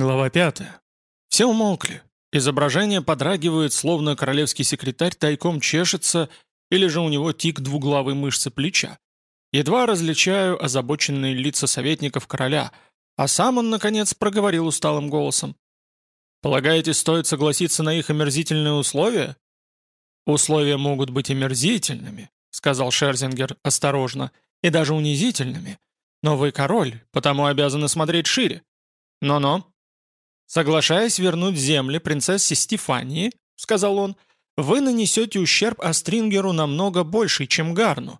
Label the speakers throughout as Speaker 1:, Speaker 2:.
Speaker 1: Глава 5. Все умолкли. Изображение подрагивает, словно королевский секретарь тайком чешется, или же у него тик двуглавой мышцы плеча. Едва различаю озабоченные лица советников короля, а сам он, наконец, проговорил усталым голосом. «Полагаете, стоит согласиться на их омерзительные условия?» «Условия могут быть омерзительными», — сказал Шерзингер осторожно, — «и даже унизительными. Но вы король, потому обязаны смотреть шире. Но-но, «Соглашаясь вернуть земли принцессе Стефании, — сказал он, — вы нанесете ущерб Астрингеру намного больший, чем Гарну.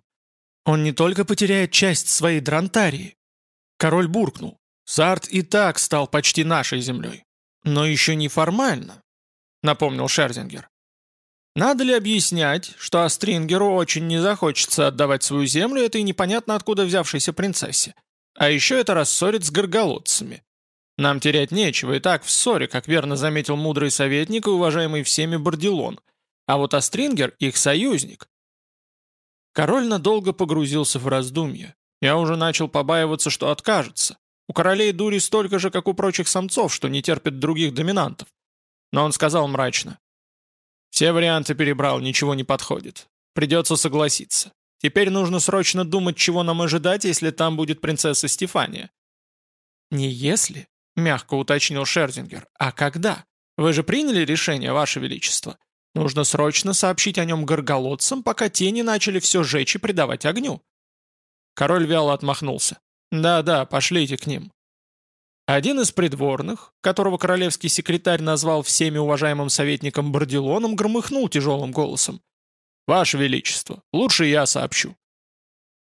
Speaker 1: Он не только потеряет часть своей Дрантарии. Король буркнул. Сарт и так стал почти нашей землей. Но еще не формально, — напомнил Шерзингер. Надо ли объяснять, что Астрингеру очень не захочется отдавать свою землю этой непонятно откуда взявшейся принцессе? А еще это рассорит с горголодцами. Нам терять нечего, и так в ссоре, как верно заметил мудрый советник и уважаемый всеми Бордилон. А вот Астрингер — их союзник. Король надолго погрузился в раздумья. Я уже начал побаиваться, что откажется. У королей дури столько же, как у прочих самцов, что не терпят других доминантов. Но он сказал мрачно. «Все варианты перебрал, ничего не подходит. Придется согласиться. Теперь нужно срочно думать, чего нам ожидать, если там будет принцесса Стефания». «Не если, — мягко уточнил Шерзингер. «А когда? Вы же приняли решение, Ваше Величество? Нужно срочно сообщить о нем горголодцам, пока те не начали все жечь и придавать огню». Король вяло отмахнулся. «Да-да, пошлите к ним». Один из придворных, которого королевский секретарь назвал всеми уважаемым советником Бордилоном, громыхнул тяжелым голосом. «Ваше Величество, лучше я сообщу».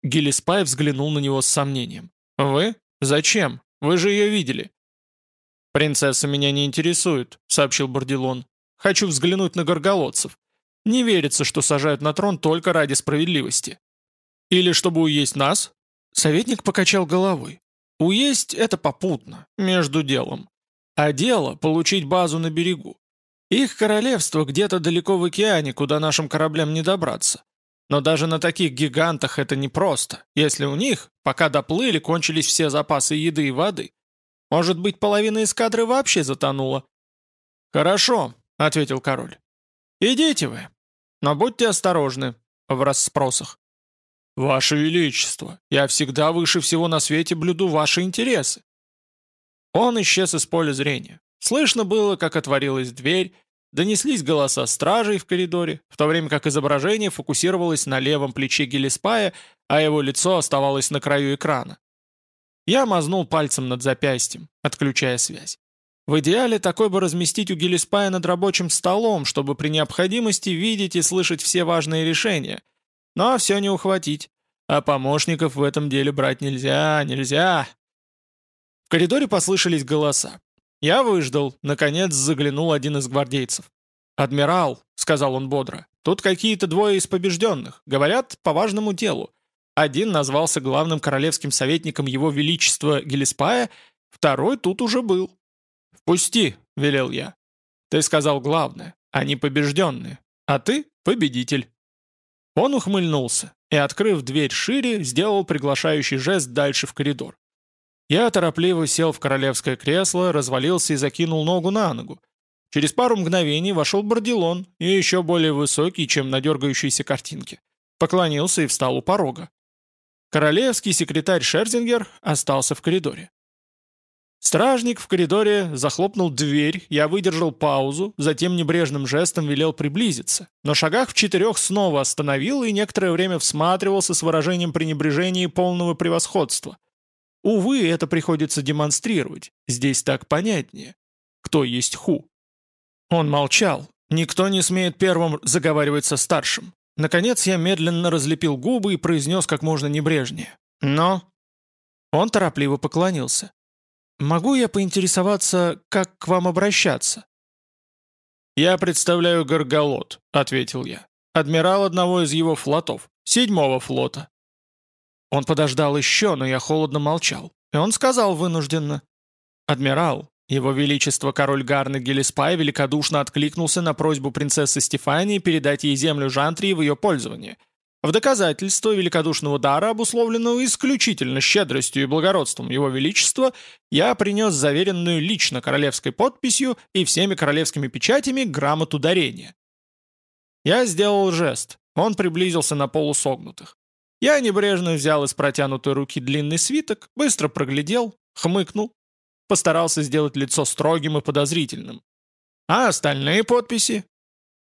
Speaker 1: Гиллиспай взглянул на него с сомнением. «Вы? Зачем? Вы же ее видели». «Принцесса меня не интересует», — сообщил Бордилон. «Хочу взглянуть на горголодцев. Не верится, что сажают на трон только ради справедливости». «Или чтобы уесть нас?» Советник покачал головой. «Уесть — это попутно, между делом. А дело — получить базу на берегу. Их королевство где-то далеко в океане, куда нашим кораблям не добраться. Но даже на таких гигантах это непросто, если у них, пока доплыли, кончились все запасы еды и воды. Может быть, половина эскадры вообще затонула?» «Хорошо», — ответил король. «Идите вы, но будьте осторожны в расспросах». «Ваше Величество, я всегда выше всего на свете блюду ваши интересы». Он исчез из поля зрения. Слышно было, как отворилась дверь, донеслись голоса стражей в коридоре, в то время как изображение фокусировалось на левом плече Гелеспая, а его лицо оставалось на краю экрана. Я мазнул пальцем над запястьем, отключая связь. В идеале такой бы разместить у Гелиспая над рабочим столом, чтобы при необходимости видеть и слышать все важные решения. Но все не ухватить. А помощников в этом деле брать нельзя, нельзя. В коридоре послышались голоса. Я выждал, наконец заглянул один из гвардейцев. «Адмирал», — сказал он бодро, — «тут какие-то двое из побежденных, говорят, по важному делу. Один назвался главным королевским советником его величества Гелеспая, второй тут уже был. «Впусти», — велел я. «Ты сказал главное, они побежденные, а ты — победитель». Он ухмыльнулся и, открыв дверь шире, сделал приглашающий жест дальше в коридор. Я торопливо сел в королевское кресло, развалился и закинул ногу на ногу. Через пару мгновений вошел Бордилон, и еще более высокий, чем на дергающейся картинке. Поклонился и встал у порога. Королевский секретарь Шерзингер остался в коридоре. Стражник в коридоре захлопнул дверь, я выдержал паузу, затем небрежным жестом велел приблизиться, но шагах в четырех снова остановил и некоторое время всматривался с выражением пренебрежения и полного превосходства. Увы, это приходится демонстрировать, здесь так понятнее. Кто есть ху? Он молчал. Никто не смеет первым заговаривать со старшим. Наконец я медленно разлепил губы и произнес как можно небрежнее. «Но...» Он торопливо поклонился. «Могу я поинтересоваться, как к вам обращаться?» «Я представляю Горголот», — ответил я. «Адмирал одного из его флотов, седьмого флота». Он подождал еще, но я холодно молчал. И он сказал вынужденно. «Адмирал, его Величество король Гарны Гелеспай великодушно откликнулся на просьбу принцессы Стефании передать ей землю Жантрии в ее пользование. В доказательство великодушного дара, обусловленного исключительно щедростью и благородством Его Величества, я принес заверенную лично королевской подписью и всеми королевскими печатями грамоту дарения. Я сделал жест. Он приблизился на полусогнутых. Я небрежно взял из протянутой руки длинный свиток, быстро проглядел, хмыкнул, постарался сделать лицо строгим и подозрительным. «А остальные подписи?»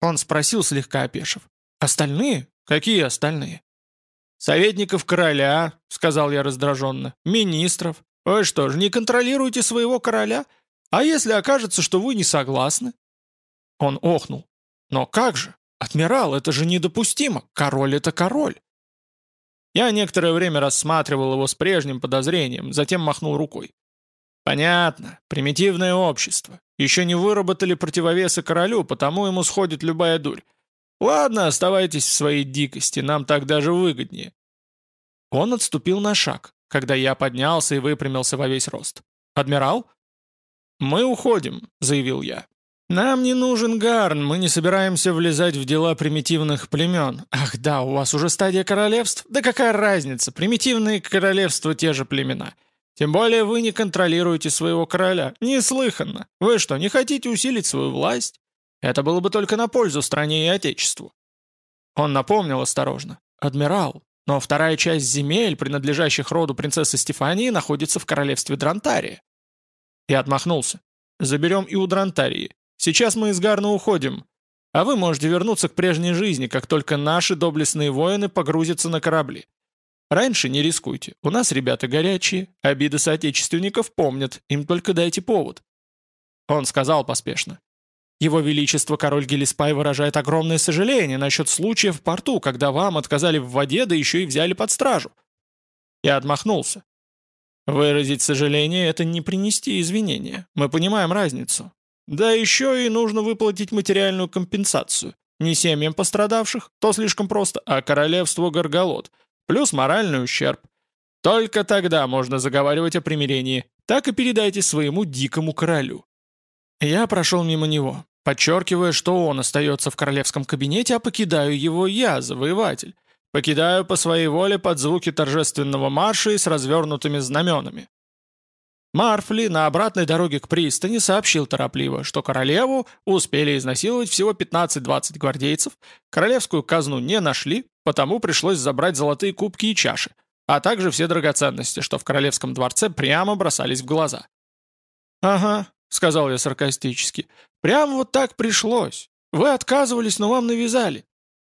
Speaker 1: Он спросил, слегка опешив. «Остальные? Какие остальные?» «Советников короля», — сказал я раздраженно, — «министров. Вы что ж, не контролируете своего короля? А если окажется, что вы не согласны?» Он охнул. «Но как же? Адмирал, это же недопустимо. Король — это король». Я некоторое время рассматривал его с прежним подозрением, затем махнул рукой. Понятно, примитивное общество. Еще не выработали противовесы королю, потому ему сходит любая дурь. Ладно, оставайтесь в своей дикости, нам так даже выгоднее. Он отступил на шаг, когда я поднялся и выпрямился во весь рост. «Адмирал?» «Мы уходим», — заявил я. «Нам не нужен Гарн, мы не собираемся влезать в дела примитивных племен. Ах да, у вас уже стадия королевств? Да какая разница, примитивные королевства те же племена. Тем более вы не контролируете своего короля. Неслыханно. Вы что, не хотите усилить свою власть? Это было бы только на пользу стране и отечеству». Он напомнил осторожно. «Адмирал, но вторая часть земель, принадлежащих роду принцессы Стефании, находится в королевстве Дронтария». И отмахнулся. «Заберем и у Дронтарии. Сейчас мы из Гарна уходим. А вы можете вернуться к прежней жизни, как только наши доблестные воины погрузятся на корабли. Раньше не рискуйте. У нас ребята горячие, обиды соотечественников помнят, им только дайте повод». Он сказал поспешно. «Его Величество король Гелиспай выражает огромное сожаление насчет случая в порту, когда вам отказали в воде, да еще и взяли под стражу». Я отмахнулся. Выразить сожаление — это не принести извинения. Мы понимаем разницу. Да еще и нужно выплатить материальную компенсацию. Не семьям пострадавших, то слишком просто, а королевству Горголот — плюс моральный ущерб. Только тогда можно заговаривать о примирении. Так и передайте своему дикому королю». Я прошел мимо него, подчеркивая, что он остается в королевском кабинете, а покидаю его я, завоеватель. Покидаю по своей воле под звуки торжественного марша и с развернутыми знаменами. Марфли на обратной дороге к пристани сообщил торопливо, что королеву успели изнасиловать всего 15-20 гвардейцев, королевскую казну не нашли, потому пришлось забрать золотые кубки и чаши, а также все драгоценности, что в королевском дворце прямо бросались в глаза. «Ага», — сказал я саркастически, — «прямо вот так пришлось. Вы отказывались, но вам навязали».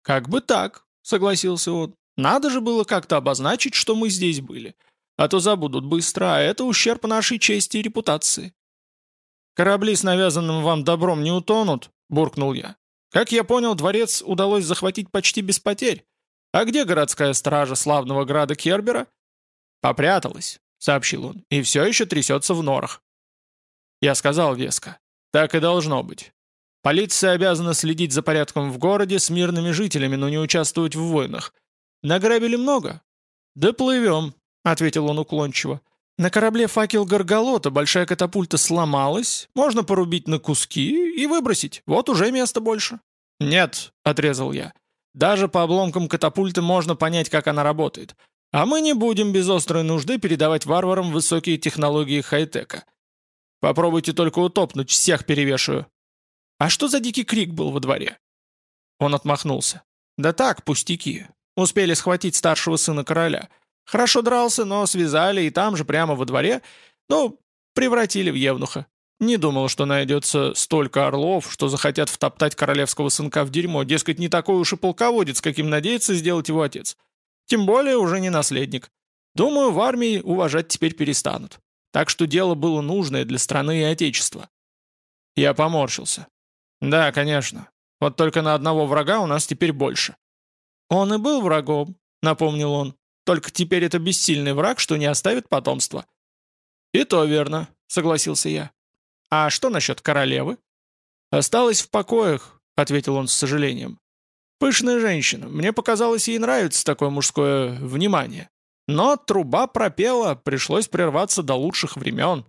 Speaker 1: «Как бы так», — согласился он. «Надо же было как-то обозначить, что мы здесь были. А то забудут быстро, а это ущерб нашей чести и репутации». «Корабли с навязанным вам добром не утонут», — буркнул я. «Как я понял, дворец удалось захватить почти без потерь. «А где городская стража славного града Кербера?» «Попряталась», — сообщил он, — «и все еще трясется в норах». Я сказал веско. «Так и должно быть. Полиция обязана следить за порядком в городе с мирными жителями, но не участвовать в войнах. Награбили много?» «Доплывем», — ответил он уклончиво. «На корабле факел Горголота большая катапульта сломалась, можно порубить на куски и выбросить, вот уже места больше». «Нет», — отрезал я, даже по обломкам катапульты можно понять, как она работает. А мы не будем без острой нужды передавать варварам высокие технологии хай-тека. Попробуйте только утопнуть, всех перевешаю. А что за дикий крик был во дворе? Он отмахнулся. Да так, пустяки. Успели схватить старшего сына короля. Хорошо дрался, но связали и там же, прямо во дворе, ну, превратили в евнуха. Не думал, что найдется столько орлов, что захотят втоптать королевского сынка в дерьмо, дескать, не такой уж и полководец, каким надеется сделать его отец. Тем более уже не наследник. Думаю, в армии уважать теперь перестанут. Так что дело было нужное для страны и отечества. Я поморщился. Да, конечно. Вот только на одного врага у нас теперь больше. Он и был врагом, напомнил он. Только теперь это бессильный враг, что не оставит потомства. И то верно, согласился я. «А что насчет королевы?» «Осталась в покоях», — ответил он с сожалением. «Пышная женщина. Мне показалось, ей нравится такое мужское внимание. Но труба пропела, пришлось прерваться до лучших времен».